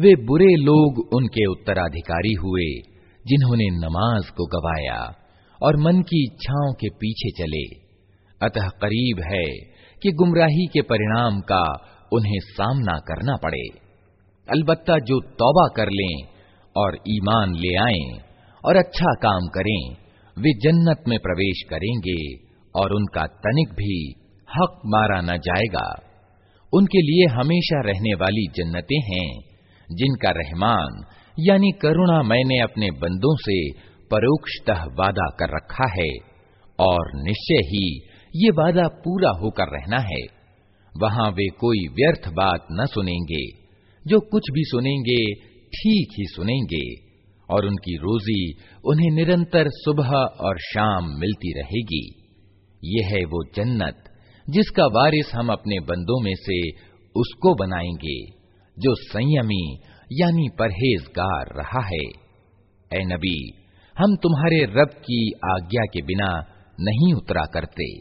वे बुरे लोग उनके उत्तराधिकारी हुए, जिन्होंने नमाज़ को गवाया और मन की इच्छाओं के पीछे चले। अतः करीब है कि गुमराही के परिणाम का उन्हें सामना करना पड़े। अलबत्ता जो तौबा कर लें और ईमान ले आएँ और अच्छा काम करें, वे जन्नत में प्रवेश करेंगे और उनका तनिक भी हक मारा न जाएगा। उनके लिए हमेशा रहने वाली जन्नतें हैं। जिनका रहमान, यानी करुणा मैंने अपने बंदों से परोक्षतः वादा कर रखा है, और निश्चय ही ये वादा पूरा होकर रहना है। वहाँ वे कोई व्यर्थ बात न सुनेंगे। जो कुछ भी सुनेंगे, ठीक ही सुनेंगे, और उनकी रोजी उन्हें निरंतर सुबह और शाम मिलती रहेगी। यह है वो जन्नत, जिसका वारिस हम अपने बंदों में से उसको बनाएँगे। जो संयमी, यानी परहेजगार रहा है। ए नबी, हम तुम्हारे रब की आज्ञा के बिना नहीं उतरा करते।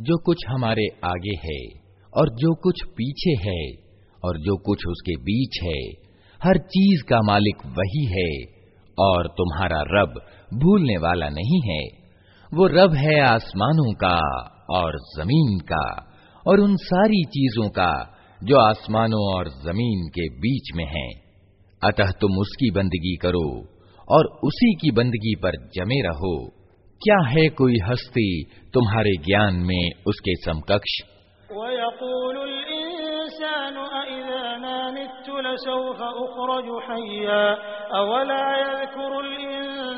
जो कुछ हमारे आगे है, और जो कुछ पीछे है, और जो कुछ उसके बीच है, हर चीज़ का मालिक वही है, और तुम्हारा रब भूलने वाला नहीं है। वो रब है आसमानों का, और ज़मीन का, और उन सारी चीज़ों का जो आसमानों और ज़मीन के बीच में है। अतः तुम उसकी बंदगी करो और उसी की बंदगी पर जमे रहो। क्या है कोई हस्ती तुम्हारे ज्ञान में उसके समकक्ष? अवला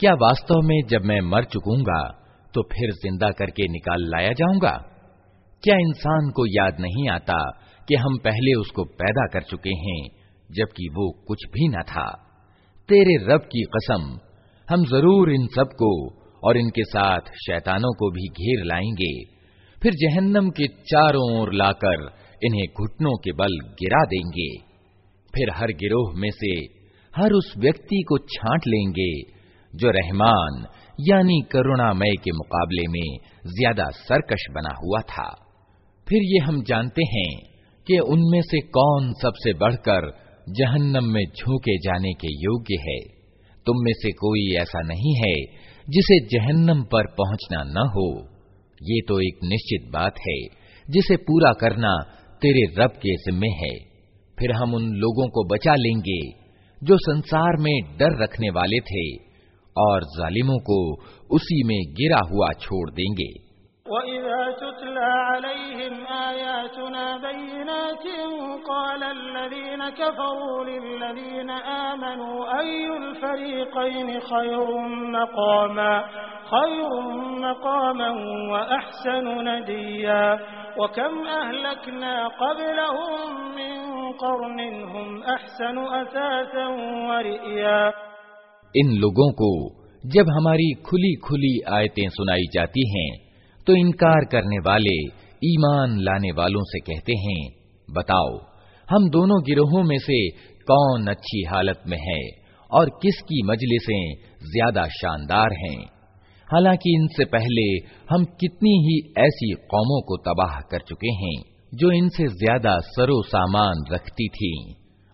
क्या वास्तव में जब मैं मर चुकूँगा तो फिर ज़िंदा करके निकाल लाया जाऊँगा? क्या इंसान को याद नहीं आता कि हम पहले उसको पैदा कर चुके हैं, जबकि वो कुछ भी न था? तेरे रब की कसम, हम ज़रूर इन सबको और इनके साथ शैतानों को भी घेर लाएँगे। फिर जहन्नम के चारों ओर लाकर इन्हें घुटनों के बल गिरा देंगे। फिर हर गिरोह में से हर उस व्यक्ति को छांट लेंगे जो रहमान, यानी करुणामय के मुकाबले में ज़्यादा सरकश बना हुआ था। फिर ये हम जानते हैं कि उनमें से कौन सबसे बढ़कर जहन्नम में झोंके जाने के योग्य है। तुम में से कोई ऐसा नहीं है जिसे जहन्नम पर पहुँचना न हो। ये तो एक निश्चित बात है, जिसे पूरा करना तेरे रब के जिम्मे है। फिर हम उन लोगों को बचा लेंगे जो संसार में डर रखने वाले थे और जालिमों को उसी में गिरा हुआ छोड़ देंगे वकम अहलकना क़ब्लहुम मिन क़र्निन हुम अहसनु असासन वरिया इन लोगों को जब हमारी खुली खुली आयतें सुनाई जाती हैं तो इनकार करने वाले, ईमान लाने वालों से कहते हैं, बताओ, हम दोनों गिरोहों में से कौन अच्छी हालत में है और किसकी मजलिसें ज़्यादा शानदार हैं? हालाँकि इनसे पहले हम कितनी ही ऐसी कौमों को तबाह कर चुके हैं, जो इनसे ज़्यादा सरो सामान रखती थीं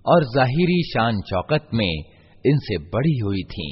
और जाहिरी शान चौकत में इनसे बड़ी हुई थीं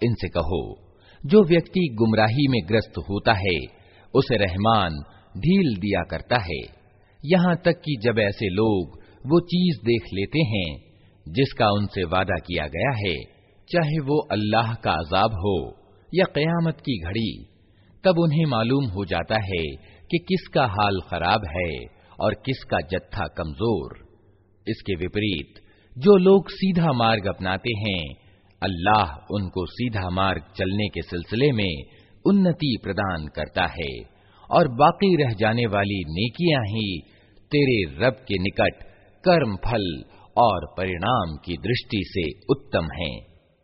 इनसे कहो जो व्यक्ति गुमराही में ग्रस्त होता है उसे रहमान ढील दिया करता है यहाँ तक कि जब ऐसे लोग वो चीज देख लेते हैं जिसका उनसे वादा किया गया है चाहे वो अल्लाह का अजाब हो या कयामत की घड़ी, तब उन्हें मालूम हो जाता है कि किसका हाल खराब है और किसका जत्था कमज़ोर इसके विपरीत, जो लोग सीधा मार्ग अपनाते हैं, अल्लाह उनको सीधा मार्ग चलने के सिलसिले में उन्नति प्रदान करता है और बाकी रह जाने वाली नेकियाँ ही तेरे रब के निकट कर्म फल और परिणाम की दृष्टि से उत्तम हैं।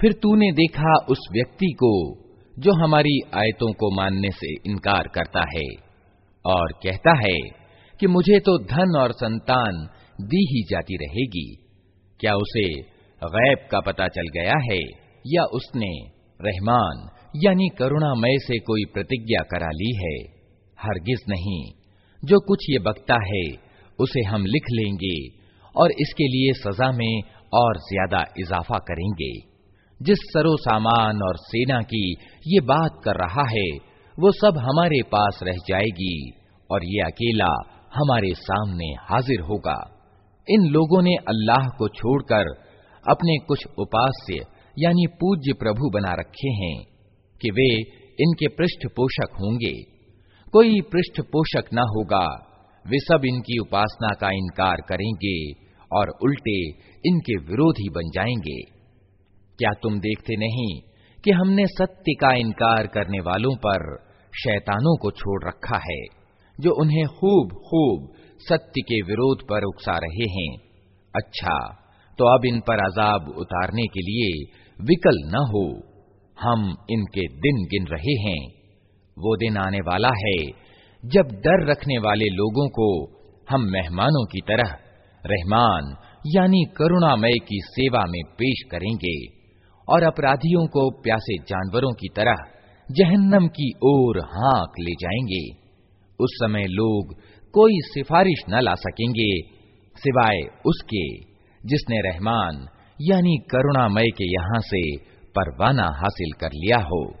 फिर तूने देखा उस व्यक्ति को जो हमारी आयतों को मानने से इनकार करता है और कहता है कि मुझे तो धन और संतान दी ही जाती रहेगी। क्या उसे गैब का पता चल गया है या उसने रहमान यानी करुणामय से कोई प्रतिज्ञा करा ली है? हरगिज नहीं। जो कुछ ये बकता है, उसे हम लिख लेंगे और इसके लिए सजा में और ज़्यादा इजाफा करेंगे। जिस सरो सामान और सेना की ये बात कर रहा है वो सब हमारे पास रह जाएगी और ये अकेला हमारे सामने हाजिर होगा। इन लोगों ने अल्लाह को छोड़कर अपने कुछ उपास्य, यानी पूज्य प्रभु बना रखे हैं कि वे इनके पृष्ठ पोषक होंगे। कोई पृष्ठ पोषक न होगा, वे सब इनकी उपासना का इनकार करेंगे और उल्टे इनके विरोधी बन जाएँगे। क्या तुम देखते नहीं कि हमने सत्य का इनकार करने वालों पर शैतानों को छोड़ रखा है, जो उन्हें खूब खूब सत्य के विरोध पर उकसा रहे हैं। अच्छा तो अब इन पर अजाब उतारने के लिए विकल न हो। हम इनके दिन गिन रहे हैं। वो दिन आने वाला है, जब डर रखने वाले लोगों को हम मेहमानों की तरह, रहमान यानी करुणामय की सेवा में पेश करेंगे और अपराधियों को प्यासे जानवरों की तरह जहन्नम की ओर हाक ले जाएँगे। उस समय लोग कोई सिफारिश न ला सकेंगे, सिवाय उसके, जिसने रहमान, यानी करुणामय के यहाँ से परवाना हासिल कर लिया हो।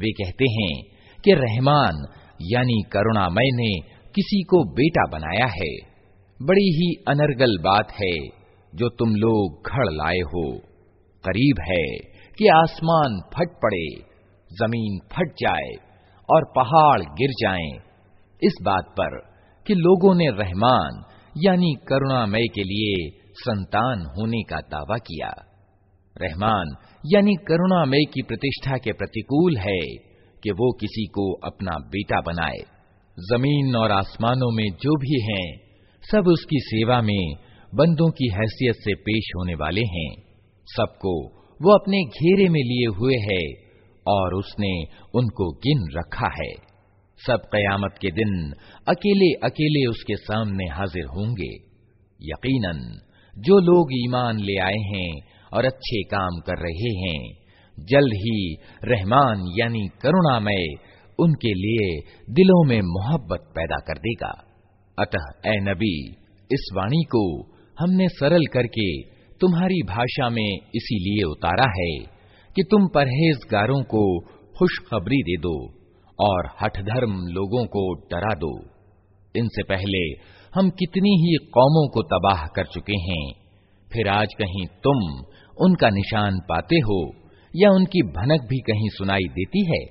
वे कहते हैं कि रहमान यानी करुणामय ने किसी को बेटा बनाया है बड़ी ही अनर्गल बात है जो तुम लोग घड़ लाए हो। करीब है कि आसमान फट पड़े, ज़मीन फट जाए और पहाड़ गिर जाएँ। इस बात पर कि लोगों ने रहमान, यानी करुणामय के लिए संतान होने का दावा किया। रहमान, यानी करुणामय की प्रतिष्ठा के प्रतिकूल है कि वो किसी को अपना बेटा बनाए। ज़मीन और आसमानों में जो भी हैं, सब उसकी सेवा में बंदों की हैसियत से पेश होने वाले हैं। सबको वो अपने घेरे में लिए हुए है और उसने उनको गिन रखा है। सब कयामत के दिन अकेले अकेले उसके सामने हाजिर होंगे। यकीनन, जो लोग ईमान ले आए हैं और अच्छे काम कर रहे हैं, जल्द ही रहमान यानी करुणामय उनके लिए दिलों में मोहब्बत पैदा कर देगा। अतः, ए नबी, इस वाणी को हमने सरल करके तुम्हारी भाषा में इसीलिए उतारा है कि तुम परहेजगारों को खुशखबरी दे दो और हठधर्म लोगों को डरा दो। इनसे पहले हम कितनी ही कौमों को तबाह कर चुके हैं, फिर आज कहीं तुम उनका निशान पाते हो या उनकी भनक भी कहीं सुनाई देती है?